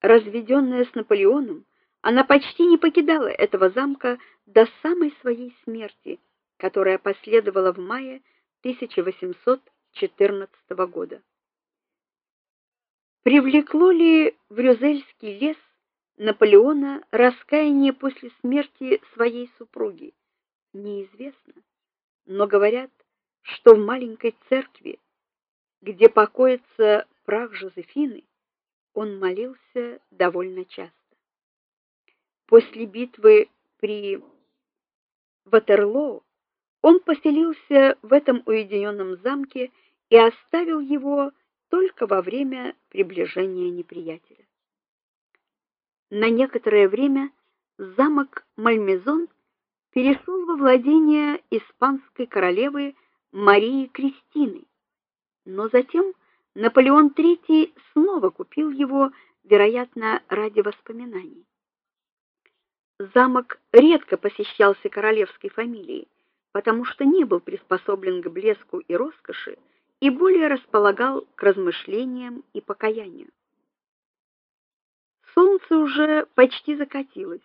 Разведенная с Наполеоном, она почти не покидала этого замка до самой своей смерти, которая последовала в мае 1814 года. Привлекло ли в Рюзельский лес Наполеона раскаяние после смерти своей супруги, неизвестно, но говорят, что в маленькой церкви, где покоится прах Жозефины, он молился довольно часто. После битвы при Ватерлоо он поселился в этом уединенном замке и оставил его только во время приближения неприятеля. На некоторое время замок Мальмезон перешел во владение испанской королевы Марии Кристины. Но затем Наполеон III его, вероятно, ради воспоминаний. Замок редко посещался королевской фамилией, потому что не был приспособлен к блеску и роскоши и более располагал к размышлениям и покаянию. Солнце уже почти закатилось,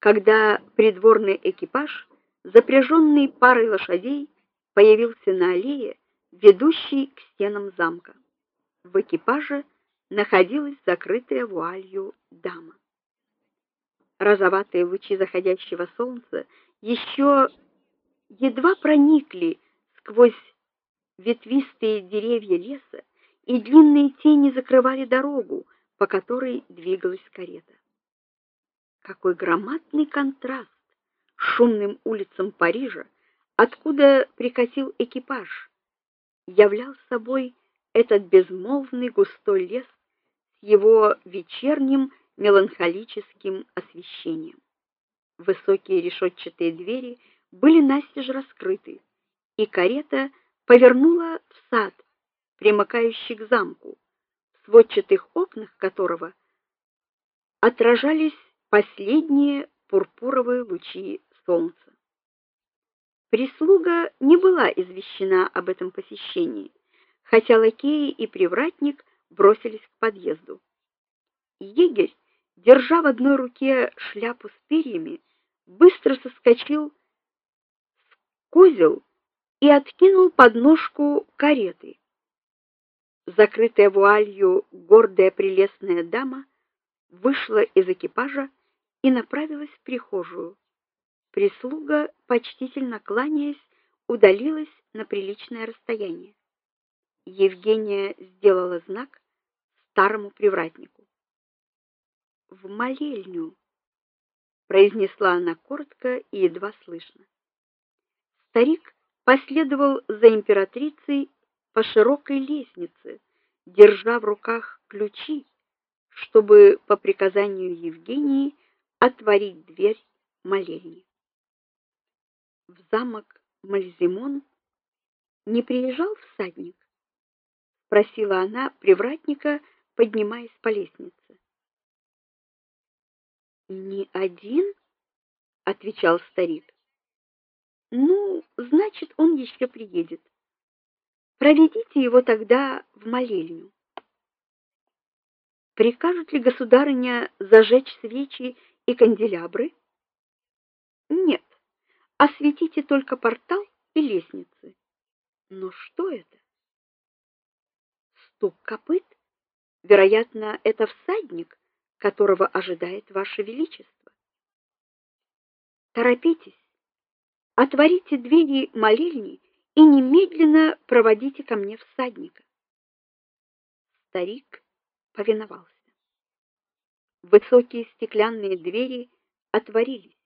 когда придворный экипаж, запряженный парой лошадей, появился на аллее, ведущей к стенам замка. В экипаже находилась закрытая вуалью дама. Розоватые лучи заходящего солнца еще едва проникли сквозь ветвистые деревья леса, и длинные тени закрывали дорогу, по которой двигалась карета. Какой громадный контраст шумным улицам Парижа, откуда прикатил экипаж, являл собой этот безмолвный густой лес с его вечерним меланхолическим освещением. Высокие решетчатые двери были настежь раскрыты, и карета повернула в сад, примыкающий к замку, в сводчатых окнах которого отражались последние пурпуровые лучи солнца. Прислуга не была извещена об этом посещении, хотя лакеи и привратник бросились к подъезду. Егерь, держа в одной руке шляпу с перьями, быстро соскочил с козел и откинул подножку кареты. Закрытая вуалью гордая прелестная дама вышла из экипажа и направилась в прихожую. Прислуга, почтительно кланяясь, удалилась на приличное расстояние. Евгения сделала знак старому привратнику. В молельню, произнесла она коротко и едва слышно. Старик последовал за императрицей по широкой лестнице, держа в руках ключи, чтобы по приказанию Евгении отворить дверь молельни. В замок Мальзимон не приезжал всадник, спросила она привратника, поднимаясь по лестнице. Не один, отвечал старик. Ну, значит, он еще приедет. Проведите его тогда в молельню. Прикажет ли государыня зажечь свечи и канделябры? Нет. Осветите только портал и лестницы. Но что это? Стук копыт? Вероятно, это всадник, которого ожидает ваше величество. Торопитесь. Отворите двери молельни и немедленно проводите ко мне всадника. Старик повиновался. Высокие стеклянные двери отворились.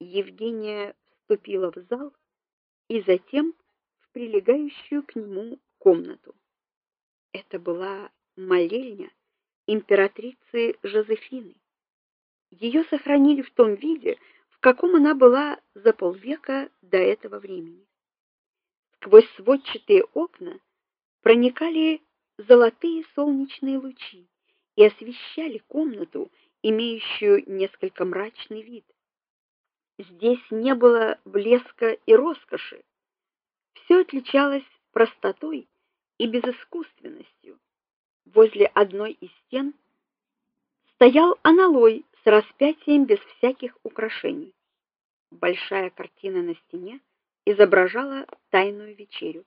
Евгения вступила в зал и затем в прилегающую к нему комнату. Это была молельня императрицы Жозефины. Ее сохранили в том виде, в каком она была за полвека до этого времени. Сквозь сводчатые окна проникали золотые солнечные лучи и освещали комнату, имеющую несколько мрачный вид. Здесь не было блеска и роскоши. Все отличалось простотой и безыскусственностью. Возле одной из стен стоял аналой с распятием без всяких украшений. Большая картина на стене изображала тайную вечерю.